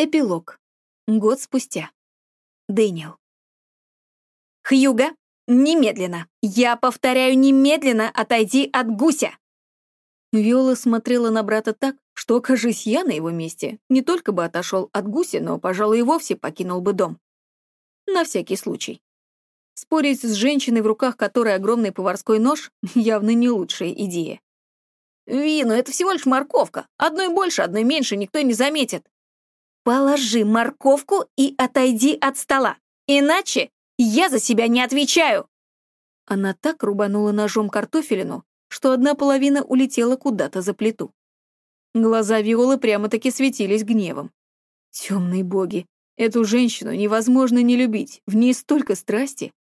Эпилог. Год спустя. Дэниел. «Хьюга, немедленно! Я повторяю, немедленно отойди от гуся!» Виола смотрела на брата так, что, окажись я на его месте, не только бы отошел от гуся, но, пожалуй, и вовсе покинул бы дом. На всякий случай. Спорить с женщиной, в руках которой огромный поварской нож, явно не лучшая идея. «Ви, ну это всего лишь морковка. Одной больше, одной меньше, никто не заметит», Положи морковку и отойди от стола, иначе я за себя не отвечаю. Она так рубанула ножом картофелину, что одна половина улетела куда-то за плиту. Глаза Виолы прямо-таки светились гневом. Темные боги, эту женщину невозможно не любить, в ней столько страсти.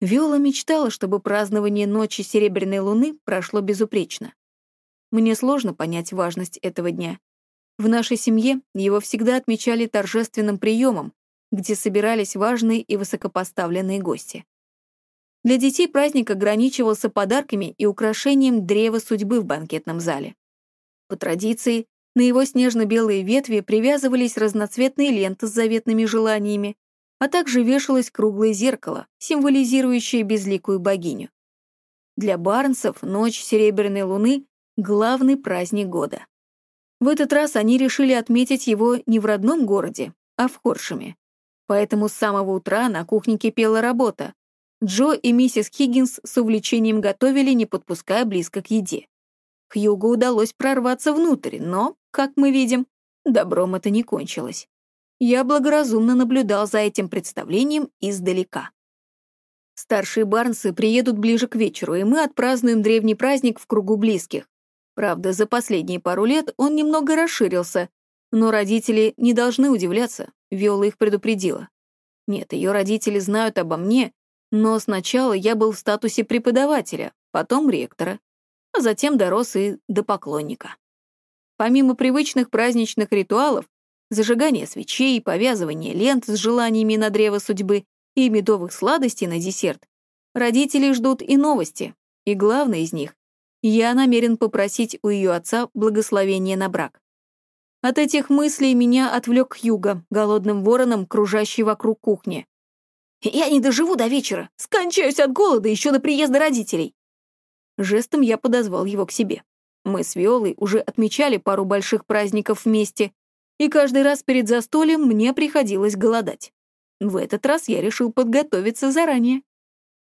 Виола мечтала, чтобы празднование ночи Серебряной Луны прошло безупречно. Мне сложно понять важность этого дня, в нашей семье его всегда отмечали торжественным приемом, где собирались важные и высокопоставленные гости. Для детей праздник ограничивался подарками и украшением древа судьбы в банкетном зале. По традиции, на его снежно-белые ветви привязывались разноцветные ленты с заветными желаниями, а также вешалось круглое зеркало, символизирующее безликую богиню. Для Барнсов ночь Серебряной Луны — главный праздник года. В этот раз они решили отметить его не в родном городе, а в Хоршеме. Поэтому с самого утра на кухне кипела работа. Джо и миссис Хиггинс с увлечением готовили, не подпуская близко к еде. Хьюго удалось прорваться внутрь, но, как мы видим, добром это не кончилось. Я благоразумно наблюдал за этим представлением издалека. Старшие Барнсы приедут ближе к вечеру, и мы отпразднуем древний праздник в кругу близких. Правда, за последние пару лет он немного расширился, но родители не должны удивляться, Виола их предупредила. Нет, ее родители знают обо мне, но сначала я был в статусе преподавателя, потом ректора, а затем дорос и до поклонника. Помимо привычных праздничных ритуалов, зажигания свечей, повязывания лент с желаниями на древо судьбы и медовых сладостей на десерт, родители ждут и новости, и главное из них я намерен попросить у ее отца благословения на брак. От этих мыслей меня отвлек Юга, голодным вороном, кружащий вокруг кухни. «Я не доживу до вечера, скончаюсь от голода еще до приезда родителей!» Жестом я подозвал его к себе. Мы с Виолой уже отмечали пару больших праздников вместе, и каждый раз перед застольем мне приходилось голодать. В этот раз я решил подготовиться заранее.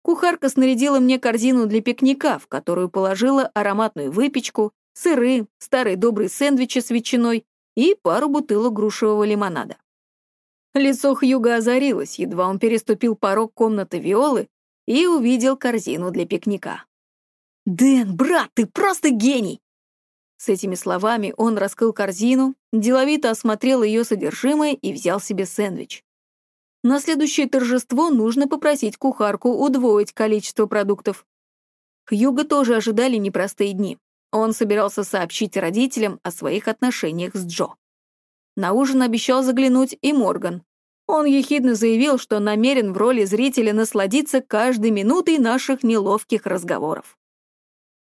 Кухарка снарядила мне корзину для пикника, в которую положила ароматную выпечку, сыры, старые добрые сэндвичи с ветчиной и пару бутылок грушевого лимонада. Лицо Хьюга озарилось, едва он переступил порог комнаты Виолы и увидел корзину для пикника. «Дэн, брат, ты просто гений!» С этими словами он раскрыл корзину, деловито осмотрел ее содержимое и взял себе сэндвич. На следующее торжество нужно попросить кухарку удвоить количество продуктов. Хьюга тоже ожидали непростые дни. Он собирался сообщить родителям о своих отношениях с Джо. На ужин обещал заглянуть и Морган. Он ехидно заявил, что намерен в роли зрителя насладиться каждой минутой наших неловких разговоров.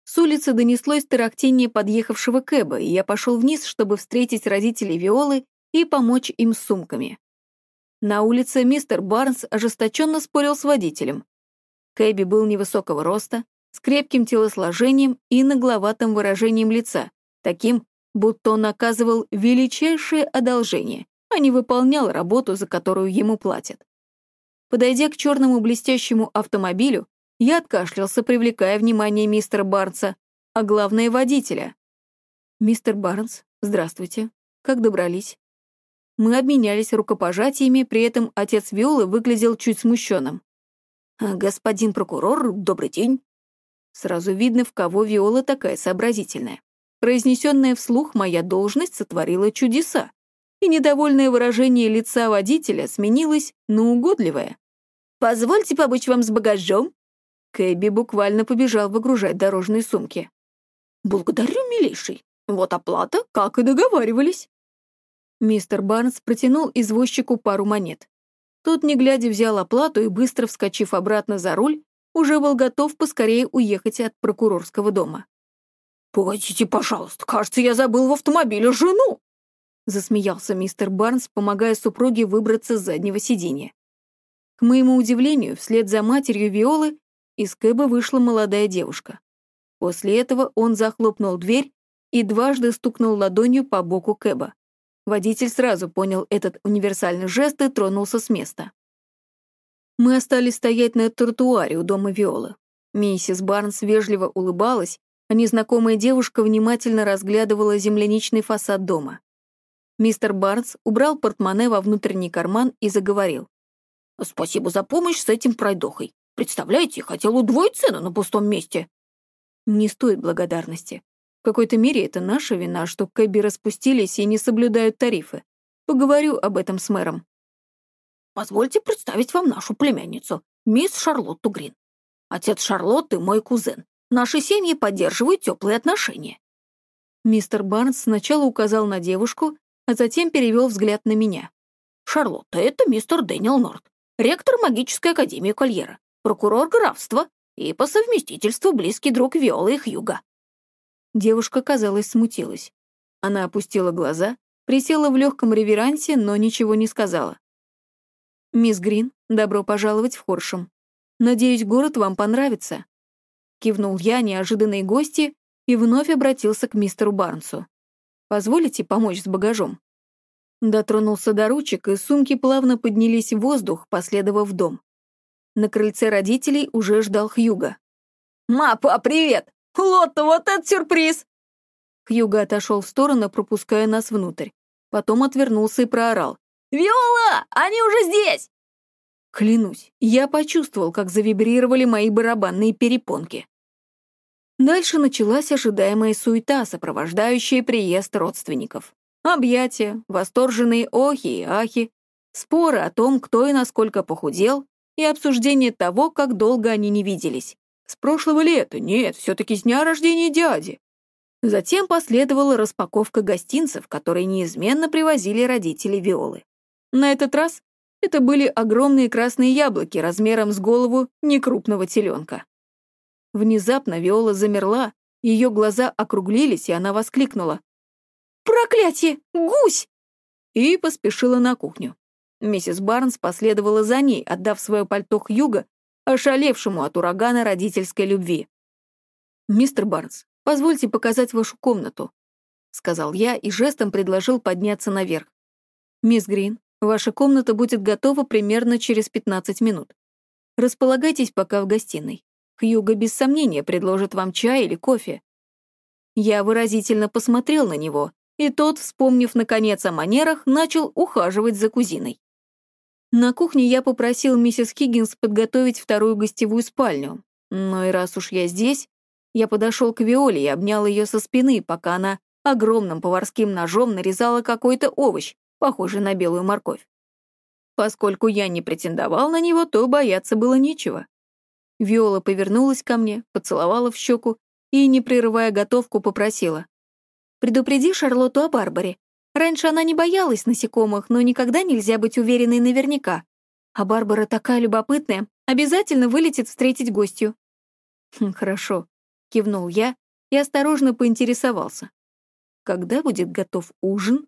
С улицы донеслось тарахтение подъехавшего Кэба, и я пошел вниз, чтобы встретить родителей Виолы и помочь им с сумками. На улице мистер Барнс ожесточенно спорил с водителем. Кэби был невысокого роста, с крепким телосложением и нагловатым выражением лица, таким, будто он оказывал величайшее одолжение, а не выполнял работу, за которую ему платят. Подойдя к черному блестящему автомобилю, я откашлялся, привлекая внимание мистера Барнса, а главное — водителя. «Мистер Барнс, здравствуйте. Как добрались?» Мы обменялись рукопожатиями, при этом отец Виолы выглядел чуть смущенным. «А, «Господин прокурор, добрый день». Сразу видно, в кого Виола такая сообразительная. Произнесенная вслух моя должность сотворила чудеса, и недовольное выражение лица водителя сменилось на угодливое. «Позвольте побыть вам с багажом». Кэби буквально побежал выгружать дорожные сумки. «Благодарю, милейший. Вот оплата, как и договаривались». Мистер Барнс протянул извозчику пару монет. Тот, не глядя, взял оплату и, быстро вскочив обратно за руль, уже был готов поскорее уехать от прокурорского дома. «Погодите, пожалуйста, кажется, я забыл в автомобиле жену!» — засмеялся мистер Барнс, помогая супруге выбраться с заднего сиденья. К моему удивлению, вслед за матерью Виолы из Кэба вышла молодая девушка. После этого он захлопнул дверь и дважды стукнул ладонью по боку Кэба. Водитель сразу понял этот универсальный жест и тронулся с места. Мы остались стоять на тротуаре у дома Виолы. Миссис Барнс вежливо улыбалась, а незнакомая девушка внимательно разглядывала земляничный фасад дома. Мистер Барнс убрал портмоне во внутренний карман и заговорил. «Спасибо за помощь с этим пройдохой. Представляете, хотел удвоить цену на пустом месте». «Не стоит благодарности. В какой-то мере это наша вина, что Кэби распустились и не соблюдают тарифы. Поговорю об этом с мэром». «Позвольте представить вам нашу племянницу, мисс Шарлотту Грин. Отец Шарлотты — мой кузен. Наши семьи поддерживают теплые отношения». Мистер Барнс сначала указал на девушку, а затем перевел взгляд на меня. «Шарлотта, это мистер Дэниел Норт, ректор магической академии Кольера, прокурор графства и по совместительству близкий друг Виолы и Хьюга». Девушка, казалось, смутилась. Она опустила глаза, присела в легком реверансе, но ничего не сказала. «Мисс Грин, добро пожаловать в Хоршем. Надеюсь, город вам понравится». Кивнул я неожиданной гости и вновь обратился к мистеру Барнсу. Позволите помочь с багажом?» Дотронулся до ручек, и сумки плавно поднялись в воздух, последовав дом. На крыльце родителей уже ждал Хьюга. «Мапа, привет! Лотто, вот этот сюрприз!» Хьюга отошел в сторону, пропуская нас внутрь. Потом отвернулся и проорал. «Виола! Они уже здесь!» Клянусь, я почувствовал, как завибрировали мои барабанные перепонки. Дальше началась ожидаемая суета, сопровождающая приезд родственников. Объятия, восторженные охи и ахи, споры о том, кто и насколько похудел, и обсуждение того, как долго они не виделись. С прошлого лета, нет, все-таки с дня рождения дяди. Затем последовала распаковка гостинцев, которые неизменно привозили родители Виолы. На этот раз это были огромные красные яблоки размером с голову некрупного теленка. Внезапно Виола замерла, ее глаза округлились, и она воскликнула. «Проклятие! Гусь!» И поспешила на кухню. Миссис Барнс последовала за ней, отдав свое пальто Хьюга, ошалевшему от урагана родительской любви. «Мистер Барнс, позвольте показать вашу комнату», — сказал я и жестом предложил подняться наверх. «Мисс Грин, ваша комната будет готова примерно через 15 минут. Располагайтесь пока в гостиной. Хьюго без сомнения предложит вам чай или кофе. Я выразительно посмотрел на него, и тот, вспомнив наконец о манерах, начал ухаживать за кузиной. На кухне я попросил миссис Хиггинс подготовить вторую гостевую спальню. Но и раз уж я здесь, я подошел к Виоле и обнял ее со спины, пока она огромным поварским ножом нарезала какой-то овощ, похожий на белую морковь. Поскольку я не претендовал на него, то бояться было нечего. Виола повернулась ко мне, поцеловала в щеку и, не прерывая готовку, попросила. «Предупреди Шарлотту о Барбаре. Раньше она не боялась насекомых, но никогда нельзя быть уверенной наверняка. А Барбара такая любопытная, обязательно вылетит встретить гостью». «Хм, «Хорошо», — кивнул я и осторожно поинтересовался. «Когда будет готов ужин?»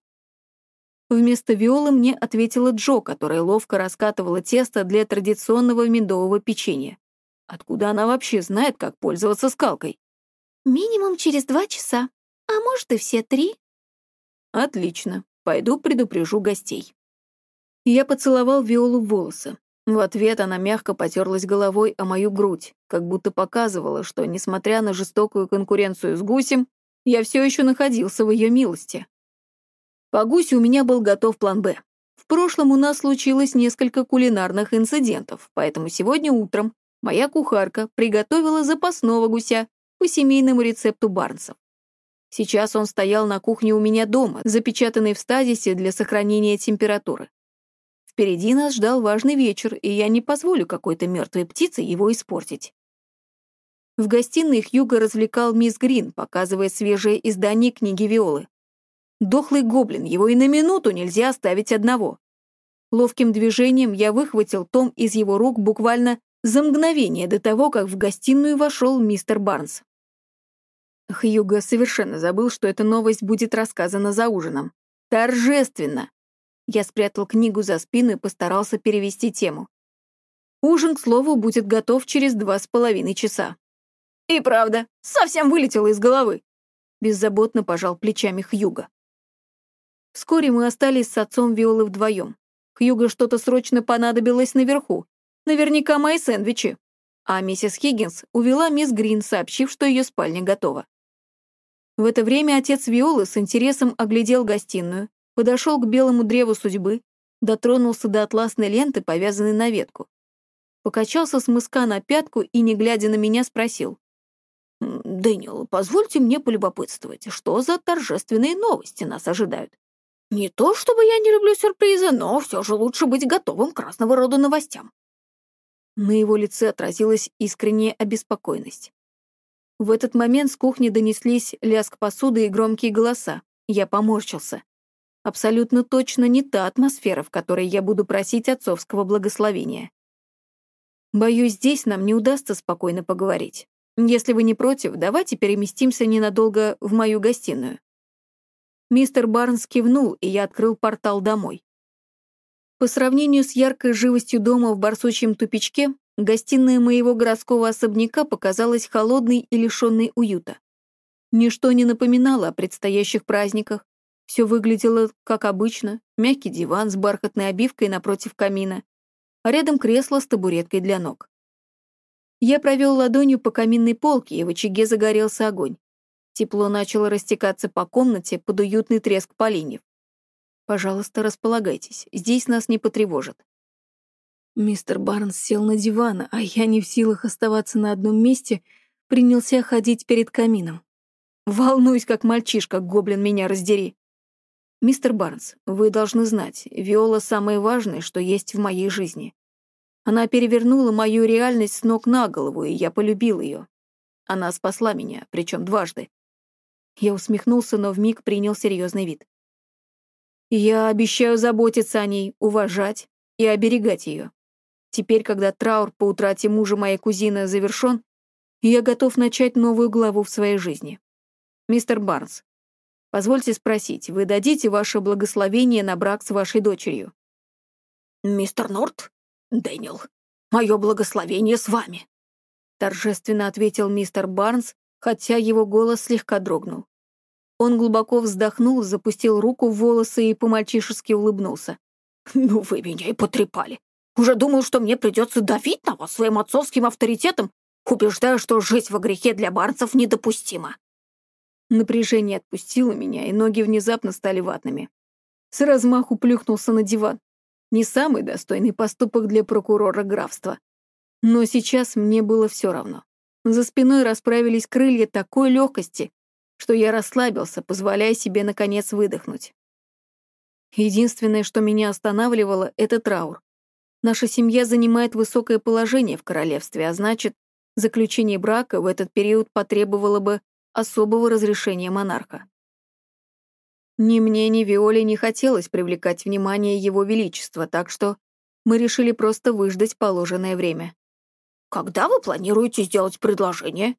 Вместо Виолы мне ответила Джо, которая ловко раскатывала тесто для традиционного медового печенья. Откуда она вообще знает, как пользоваться скалкой? Минимум через два часа, а может и все три. Отлично, пойду предупрежу гостей. Я поцеловал Виолу в волосы. В ответ она мягко потерлась головой о мою грудь, как будто показывала, что, несмотря на жестокую конкуренцию с гусем, я все еще находился в ее милости. По гусю у меня был готов план «Б». В прошлом у нас случилось несколько кулинарных инцидентов, поэтому сегодня утром моя кухарка приготовила запасного гуся по семейному рецепту Барнсов. Сейчас он стоял на кухне у меня дома, запечатанный в стазисе для сохранения температуры. Впереди нас ждал важный вечер, и я не позволю какой-то мертвой птице его испортить. В гостиной Хьюго развлекал мисс Грин, показывая свежее издание книги Виолы. Дохлый гоблин, его и на минуту нельзя оставить одного. Ловким движением я выхватил том из его рук буквально за мгновение до того, как в гостиную вошел мистер Барнс. Хьюго совершенно забыл, что эта новость будет рассказана за ужином. Торжественно. Я спрятал книгу за спину и постарался перевести тему. Ужин, к слову, будет готов через два с половиной часа. И правда, совсем вылетело из головы. Беззаботно пожал плечами Хьюга. Вскоре мы остались с отцом Виолы вдвоем. Хьюго что-то срочно понадобилось наверху. Наверняка мои сэндвичи. А миссис Хиггинс увела мисс Грин, сообщив, что ее спальня готова. В это время отец Виолы с интересом оглядел гостиную, подошел к белому древу судьбы, дотронулся до атласной ленты, повязанной на ветку. Покачался с мыска на пятку и, не глядя на меня, спросил. «Дэниел, позвольте мне полюбопытствовать, что за торжественные новости нас ожидают? Не то чтобы я не люблю сюрпризы, но все же лучше быть готовым к разного рода новостям». На его лице отразилась искренняя обеспокоенность. В этот момент с кухни донеслись лязг посуды и громкие голоса. Я поморщился. Абсолютно точно не та атмосфера, в которой я буду просить отцовского благословения. Боюсь, здесь нам не удастся спокойно поговорить. Если вы не против, давайте переместимся ненадолго в мою гостиную. Мистер Барнс кивнул, и я открыл портал домой. По сравнению с яркой живостью дома в барсучьем тупичке, Гостиная моего городского особняка показалась холодной и лишенной уюта. Ничто не напоминало о предстоящих праздниках. Все выглядело как обычно, мягкий диван с бархатной обивкой напротив камина, а рядом кресло с табуреткой для ног. Я провел ладонью по каминной полке, и в очаге загорелся огонь. Тепло начало растекаться по комнате под уютный треск поленьев. Пожалуйста, располагайтесь, здесь нас не потревожат. Мистер Барнс сел на диван, а я не в силах оставаться на одном месте, принялся ходить перед камином. Волнуюсь, как мальчишка, гоблин меня раздери. Мистер Барнс, вы должны знать, Виола самое важное, что есть в моей жизни. Она перевернула мою реальность с ног на голову, и я полюбил ее. Она спасла меня, причем дважды. Я усмехнулся, но вмиг принял серьезный вид. Я обещаю заботиться о ней, уважать и оберегать ее. Теперь, когда траур по утрате мужа моей кузины завершен, я готов начать новую главу в своей жизни. Мистер Барнс, позвольте спросить, вы дадите ваше благословение на брак с вашей дочерью? Мистер Норт, Дэниел, мое благословение с вами, торжественно ответил мистер Барнс, хотя его голос слегка дрогнул. Он глубоко вздохнул, запустил руку в волосы и по-мальчишески улыбнулся. «Ну вы меня и потрепали. Уже думал, что мне придется давить на вас своим отцовским авторитетом, убеждая, что жить во грехе для барцев недопустимо. Напряжение отпустило меня, и ноги внезапно стали ватными. С размаху плюхнулся на диван. Не самый достойный поступок для прокурора графства. Но сейчас мне было все равно. За спиной расправились крылья такой легкости, что я расслабился, позволяя себе наконец выдохнуть. Единственное, что меня останавливало, — это траур. Наша семья занимает высокое положение в королевстве, а значит, заключение брака в этот период потребовало бы особого разрешения монарха. Ни мне, ни Виоле не хотелось привлекать внимание Его Величества, так что мы решили просто выждать положенное время. «Когда вы планируете сделать предложение?»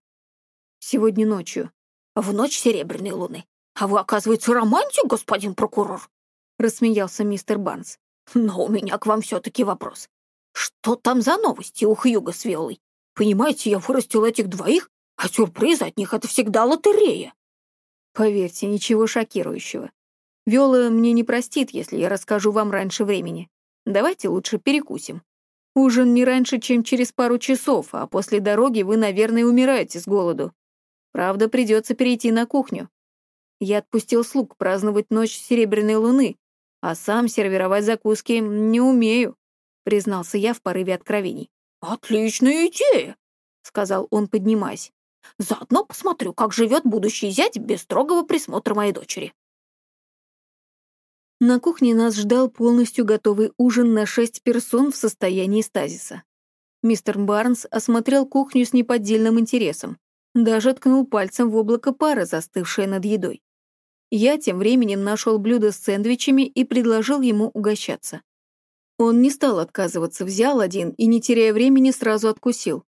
«Сегодня ночью». «В ночь Серебряной Луны. А вы, оказывается, романтик, господин прокурор?» — рассмеялся мистер Барнс. Но у меня к вам все-таки вопрос. Что там за новости у Хьюга с Виолой? Понимаете, я вырастил этих двоих, а сюрприз от них — это всегда лотерея. Поверьте, ничего шокирующего. Виола мне не простит, если я расскажу вам раньше времени. Давайте лучше перекусим. Ужин не раньше, чем через пару часов, а после дороги вы, наверное, умираете с голоду. Правда, придется перейти на кухню. Я отпустил слуг праздновать ночь Серебряной Луны, а сам сервировать закуски не умею», — признался я в порыве откровений. «Отличная идея», — сказал он, поднимаясь. «Заодно посмотрю, как живет будущий зять без строгого присмотра моей дочери». На кухне нас ждал полностью готовый ужин на шесть персон в состоянии стазиса. Мистер Барнс осмотрел кухню с неподдельным интересом, даже ткнул пальцем в облако пара, застывшее над едой. Я тем временем нашел блюдо с сэндвичами и предложил ему угощаться. Он не стал отказываться, взял один и, не теряя времени, сразу откусил.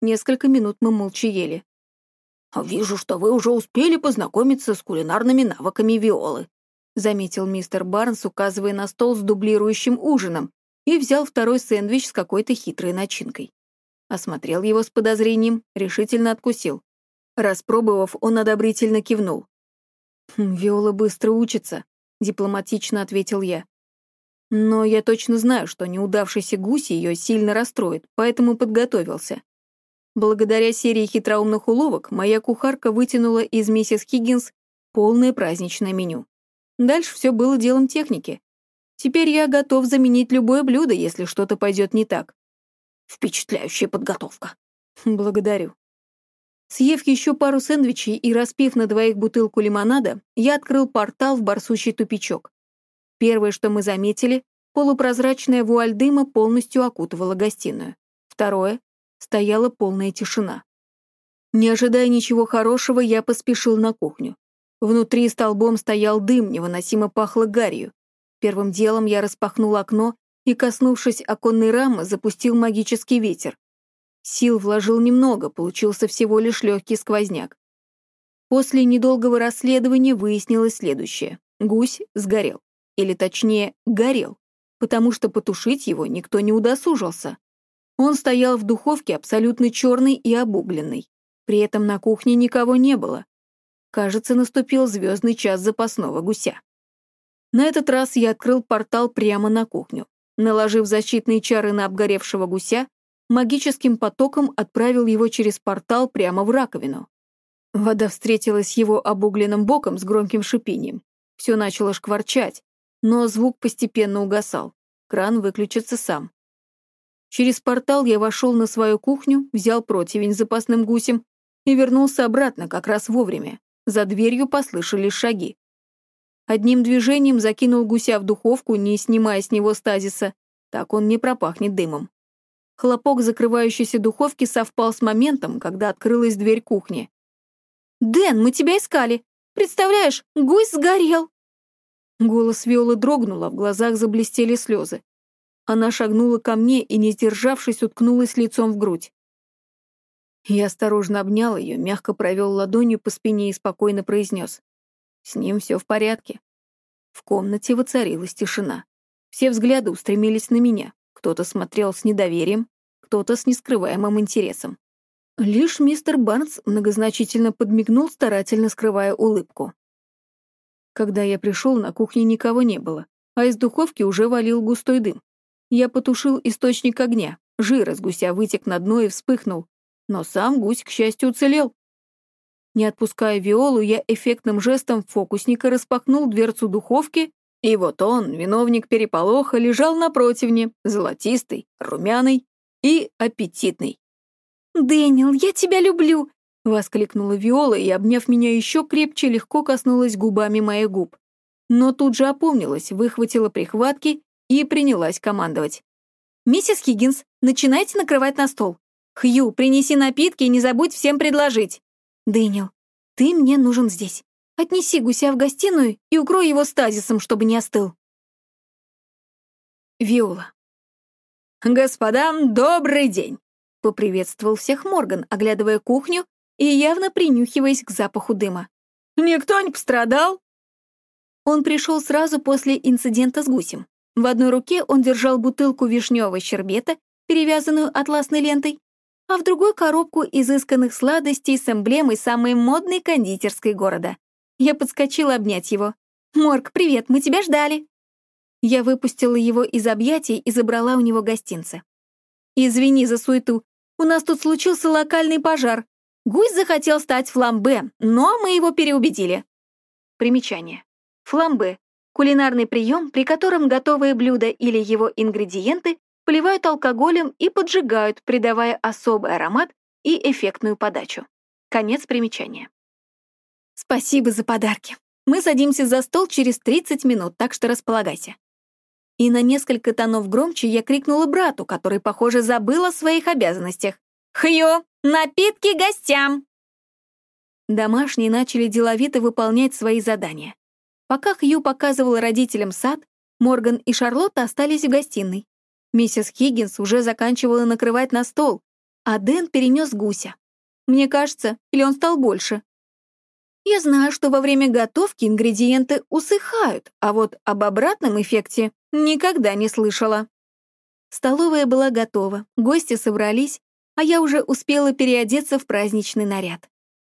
Несколько минут мы молча ели. «Вижу, что вы уже успели познакомиться с кулинарными навыками Виолы», заметил мистер Барнс, указывая на стол с дублирующим ужином, и взял второй сэндвич с какой-то хитрой начинкой. Осмотрел его с подозрением, решительно откусил. Распробовав, он одобрительно кивнул. «Хм, «Виола быстро учится», — дипломатично ответил я. «Но я точно знаю, что неудавшийся гусь ее сильно расстроит, поэтому подготовился. Благодаря серии хитроумных уловок моя кухарка вытянула из миссис Хиггинс полное праздничное меню. Дальше все было делом техники. Теперь я готов заменить любое блюдо, если что-то пойдет не так. Впечатляющая подготовка. Благодарю. Съев еще пару сэндвичей и распив на двоих бутылку лимонада, я открыл портал в барсучий тупичок. Первое, что мы заметили, полупрозрачная вуаль дыма полностью окутывала гостиную. Второе — стояла полная тишина. Не ожидая ничего хорошего, я поспешил на кухню. Внутри столбом стоял дым, невыносимо пахло гарью. Первым делом я распахнул окно и, коснувшись оконной рамы, запустил магический ветер. Сил вложил немного, получился всего лишь легкий сквозняк. После недолгого расследования выяснилось следующее. Гусь сгорел. Или точнее, горел, потому что потушить его никто не удосужился. Он стоял в духовке абсолютно черный и обугленный. При этом на кухне никого не было. Кажется, наступил звездный час запасного гуся. На этот раз я открыл портал прямо на кухню. Наложив защитные чары на обгоревшего гуся, магическим потоком отправил его через портал прямо в раковину. Вода встретилась его обугленным боком с громким шипением. Все начало шкварчать, но звук постепенно угасал. Кран выключится сам. Через портал я вошел на свою кухню, взял противень с запасным гусем и вернулся обратно как раз вовремя. За дверью послышались шаги. Одним движением закинул гуся в духовку, не снимая с него стазиса. Так он не пропахнет дымом. Хлопок закрывающейся духовки совпал с моментом, когда открылась дверь кухни. «Дэн, мы тебя искали! Представляешь, гусь сгорел!» Голос Виолы дрогнул, а в глазах заблестели слезы. Она шагнула ко мне и, не сдержавшись, уткнулась лицом в грудь. Я осторожно обнял ее, мягко провел ладонью по спине и спокойно произнес. С ним все в порядке. В комнате воцарилась тишина. Все взгляды устремились на меня. Кто-то смотрел с недоверием, кто-то с нескрываемым интересом. Лишь мистер Барнс многозначительно подмигнул, старательно скрывая улыбку. Когда я пришел, на кухне никого не было, а из духовки уже валил густой дым. Я потушил источник огня, жир из гуся вытек на дно и вспыхнул, но сам гусь, к счастью, уцелел. Не отпуская Виолу, я эффектным жестом фокусника распахнул дверцу духовки, и вот он, виновник переполоха, лежал на противне, золотистый, румяный и аппетитный. «Дэниел, я тебя люблю!» — воскликнула Виола и, обняв меня еще крепче, легко коснулась губами моих губ. Но тут же опомнилась, выхватила прихватки и принялась командовать. «Миссис Хиггинс, начинайте накрывать на стол. «Хью, принеси напитки и не забудь всем предложить». «Дэниел, ты мне нужен здесь. Отнеси гуся в гостиную и укрой его стазисом, чтобы не остыл». Виола. «Господа, добрый день!» — поприветствовал всех Морган, оглядывая кухню и явно принюхиваясь к запаху дыма. «Никто не пострадал?» Он пришел сразу после инцидента с гусем. В одной руке он держал бутылку вишневого щербета, перевязанную атласной лентой, а в другой коробку изысканных сладостей с эмблемой самой модной кондитерской города. Я подскочила обнять его. «Морг, привет, мы тебя ждали!» Я выпустила его из объятий и забрала у него гостинцы. «Извини за суету, у нас тут случился локальный пожар. Гусь захотел стать фламбе, но мы его переубедили». Примечание. Фламбе — кулинарный прием, при котором готовые блюда или его ингредиенты поливают алкоголем и поджигают, придавая особый аромат и эффектную подачу. Конец примечания. Спасибо за подарки. Мы садимся за стол через 30 минут, так что располагайся. И на несколько тонов громче я крикнула брату, который, похоже, забыл о своих обязанностях. «Хью, напитки гостям!» Домашние начали деловито выполнять свои задания. Пока Хью показывал родителям сад, Морган и Шарлотта остались в гостиной. Миссис Хиггинс уже заканчивала накрывать на стол, а Дэн перенес гуся. Мне кажется, или он стал больше. Я знаю, что во время готовки ингредиенты усыхают, а вот об обратном эффекте никогда не слышала. Столовая была готова, гости собрались, а я уже успела переодеться в праздничный наряд.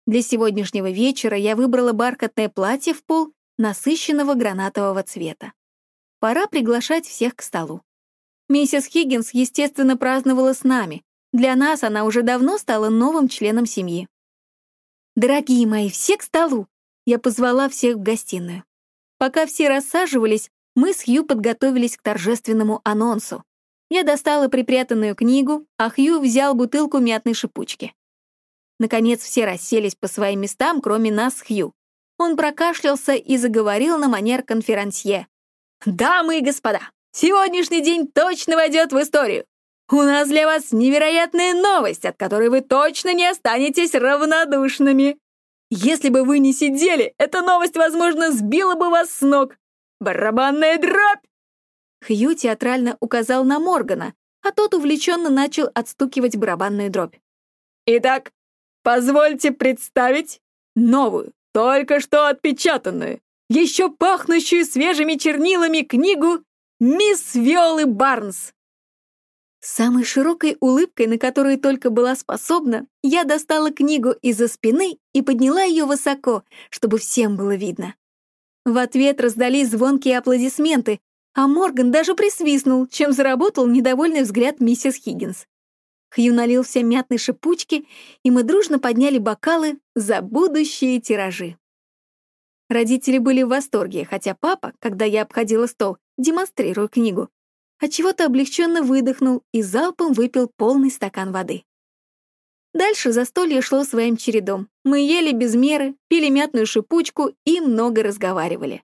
Для сегодняшнего вечера я выбрала бархатное платье в пол насыщенного гранатового цвета. Пора приглашать всех к столу. Миссис Хиггинс, естественно, праздновала с нами. Для нас она уже давно стала новым членом семьи. «Дорогие мои, все к столу!» Я позвала всех в гостиную. Пока все рассаживались, мы с Хью подготовились к торжественному анонсу. Я достала припрятанную книгу, а Хью взял бутылку мятной шипучки. Наконец все расселись по своим местам, кроме нас Хью. Он прокашлялся и заговорил на манер конферансье. «Дамы и господа, сегодняшний день точно войдет в историю. У нас для вас невероятная новость, от которой вы точно не останетесь равнодушными. Если бы вы не сидели, эта новость, возможно, сбила бы вас с ног. Барабанная дробь!» Хью театрально указал на Моргана, а тот увлеченно начал отстукивать барабанную дробь. «Итак, позвольте представить новую, только что отпечатанную, еще пахнущую свежими чернилами книгу «Мисс Виолы Барнс». Самой широкой улыбкой, на которую только была способна, я достала книгу из-за спины и подняла ее высоко, чтобы всем было видно. В ответ раздались звонкие аплодисменты, а Морган даже присвистнул, чем заработал недовольный взгляд миссис Хиггинс. Хью налил все мятной шипучки, и мы дружно подняли бокалы за будущие тиражи. Родители были в восторге, хотя папа, когда я обходила стол, демонстрируя книгу, отчего-то облегченно выдохнул и залпом выпил полный стакан воды. Дальше застолье шло своим чередом. Мы ели без меры, пили мятную шипучку и много разговаривали.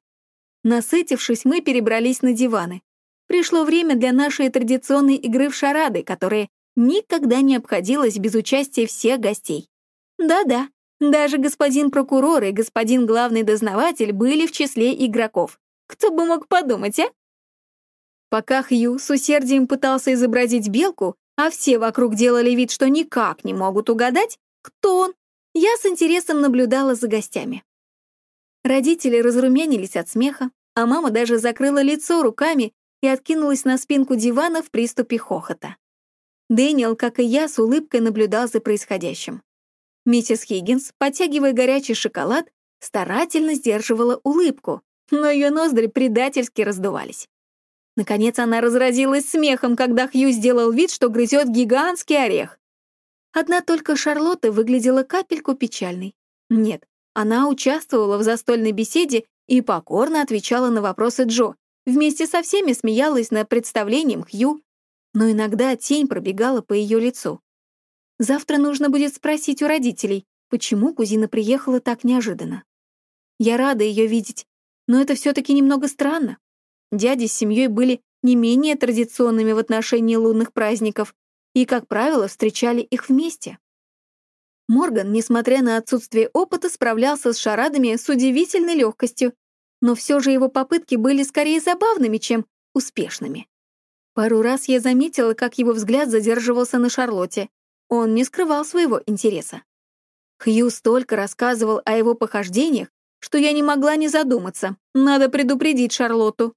Насытившись, мы перебрались на диваны. Пришло время для нашей традиционной игры в шарады, которая никогда не обходилась без участия всех гостей. Да-да, даже господин прокурор и господин главный дознаватель были в числе игроков. Кто бы мог подумать, а? Пока Хью с усердием пытался изобразить белку, а все вокруг делали вид, что никак не могут угадать, кто он, я с интересом наблюдала за гостями. Родители разрумянились от смеха, а мама даже закрыла лицо руками и откинулась на спинку дивана в приступе хохота. Дэниел, как и я, с улыбкой наблюдал за происходящим. Миссис Хиггинс, подтягивая горячий шоколад, старательно сдерживала улыбку, но ее ноздри предательски раздувались. Наконец она разразилась смехом, когда Хью сделал вид, что грызет гигантский орех. Одна только Шарлотта выглядела капельку печальной. Нет, она участвовала в застольной беседе и покорно отвечала на вопросы Джо, вместе со всеми смеялась над представлением Хью, но иногда тень пробегала по ее лицу. Завтра нужно будет спросить у родителей, почему кузина приехала так неожиданно. Я рада ее видеть, но это все таки немного странно. Дяди с семьей были не менее традиционными в отношении лунных праздников и, как правило, встречали их вместе. Морган, несмотря на отсутствие опыта, справлялся с шарадами с удивительной легкостью, но все же его попытки были скорее забавными, чем успешными. Пару раз я заметила, как его взгляд задерживался на Шарлотте. Он не скрывал своего интереса. Хью столько рассказывал о его похождениях, что я не могла не задуматься. Надо предупредить Шарлотту.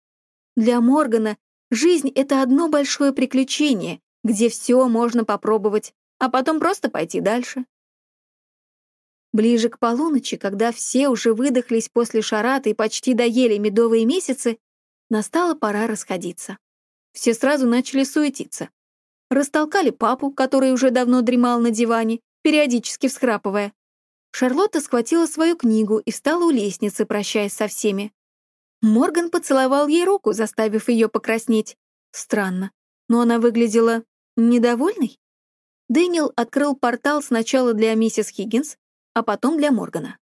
Для Моргана жизнь — это одно большое приключение, где все можно попробовать, а потом просто пойти дальше. Ближе к полуночи, когда все уже выдохлись после шарата и почти доели медовые месяцы, настала пора расходиться. Все сразу начали суетиться. Растолкали папу, который уже давно дремал на диване, периодически всхрапывая. Шарлотта схватила свою книгу и встала у лестницы, прощаясь со всеми. Морган поцеловал ей руку, заставив ее покраснеть. Странно, но она выглядела недовольной. Дэниел открыл портал сначала для миссис Хиггинс, а потом для Моргана.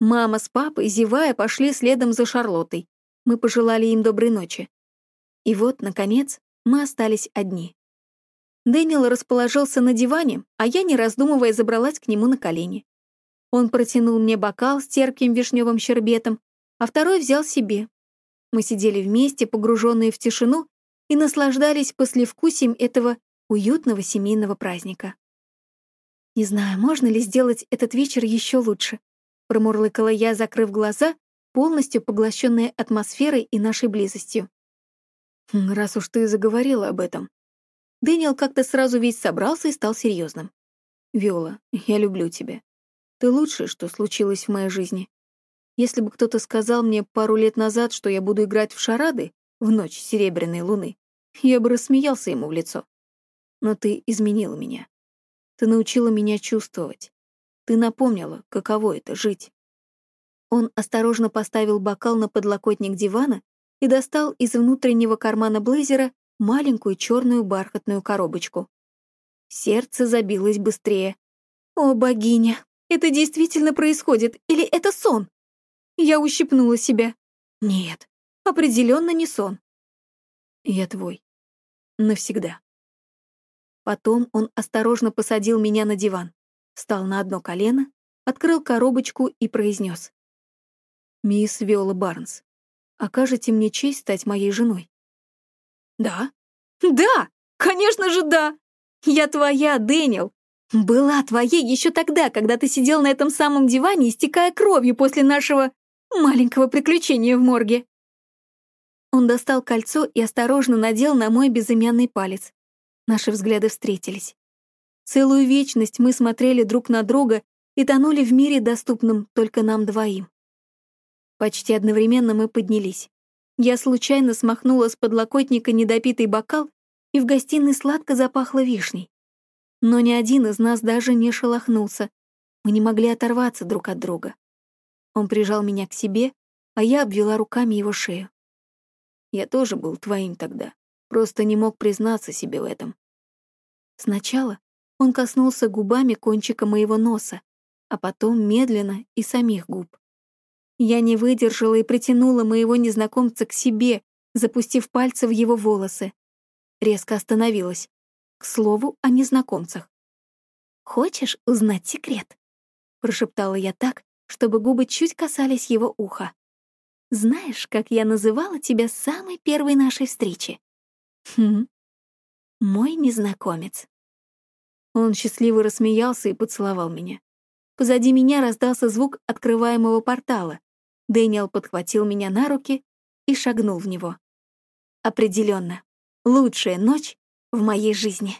Мама с папой, зевая, пошли следом за Шарлоттой. Мы пожелали им доброй ночи. И вот, наконец, мы остались одни. Дэниел расположился на диване, а я, не раздумывая, забралась к нему на колени. Он протянул мне бокал с терпким вишневым щербетом, а второй взял себе. Мы сидели вместе, погруженные в тишину, и наслаждались послевкусием этого уютного семейного праздника. Не знаю, можно ли сделать этот вечер еще лучше. Промурлыкала я, закрыв глаза, полностью поглощенная атмосферой и нашей близостью. «Хм, «Раз уж ты заговорила об этом». Дэниел как-то сразу весь собрался и стал серьезным. «Виола, я люблю тебя. Ты лучшее, что случилось в моей жизни. Если бы кто-то сказал мне пару лет назад, что я буду играть в шарады в ночь Серебряной Луны, я бы рассмеялся ему в лицо. Но ты изменила меня. Ты научила меня чувствовать. Ты напомнила, каково это — жить. Он осторожно поставил бокал на подлокотник дивана и достал из внутреннего кармана блейзера маленькую черную бархатную коробочку. Сердце забилось быстрее. «О, богиня, это действительно происходит или это сон?» Я ущипнула себя. Нет, определенно не сон. Я твой. Навсегда. Потом он осторожно посадил меня на диван, встал на одно колено, открыл коробочку и произнес: «Мисс Виола Барнс, окажете мне честь стать моей женой?» «Да? Да! Конечно же, да! Я твоя, Дэниел! Была твоей еще тогда, когда ты сидел на этом самом диване, истекая кровью после нашего маленького приключения в морге». Он достал кольцо и осторожно надел на мой безымянный палец. Наши взгляды встретились. Целую вечность мы смотрели друг на друга и тонули в мире, доступном только нам двоим. Почти одновременно мы поднялись. Я случайно смахнула с подлокотника недопитый бокал, и в гостиной сладко запахло вишней. Но ни один из нас даже не шелохнулся. Мы не могли оторваться друг от друга. Он прижал меня к себе, а я обвела руками его шею. Я тоже был твоим тогда. Просто не мог признаться себе в этом. Сначала он коснулся губами кончика моего носа, а потом медленно и самих губ. Я не выдержала и притянула моего незнакомца к себе, запустив пальцы в его волосы. Резко остановилась. К слову о незнакомцах. «Хочешь узнать секрет?» Прошептала я так, чтобы губы чуть касались его уха. «Знаешь, как я называла тебя с самой первой нашей встречи?» Хм. Мой незнакомец. Он счастливо рассмеялся и поцеловал меня. Позади меня раздался звук открываемого портала. Дэниел подхватил меня на руки и шагнул в него. Определенно, лучшая ночь в моей жизни.